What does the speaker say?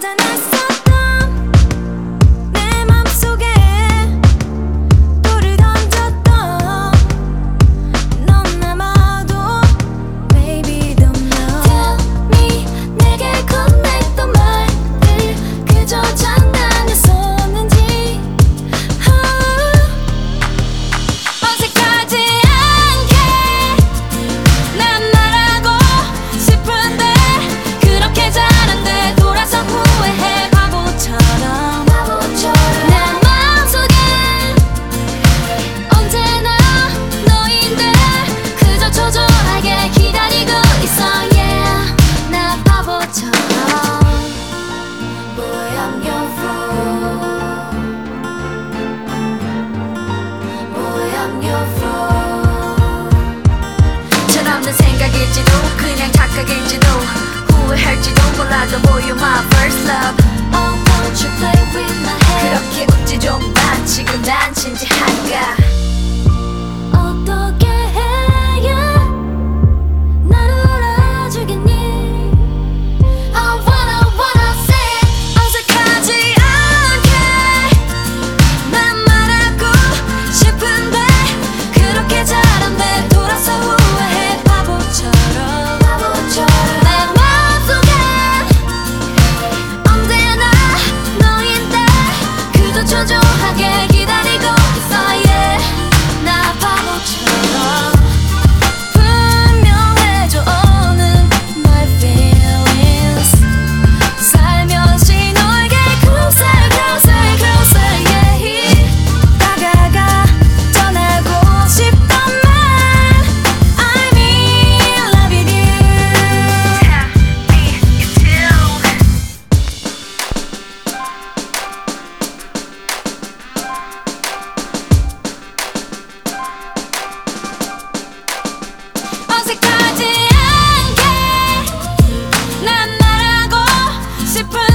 nada nasce. 사실일지도 그냥 착각일지도 후회할지도 몰라도 boy you're my first love Oh won't you play with my head 그렇게 웃지 좀마 지금 난 진지한가 하게 기다 gossip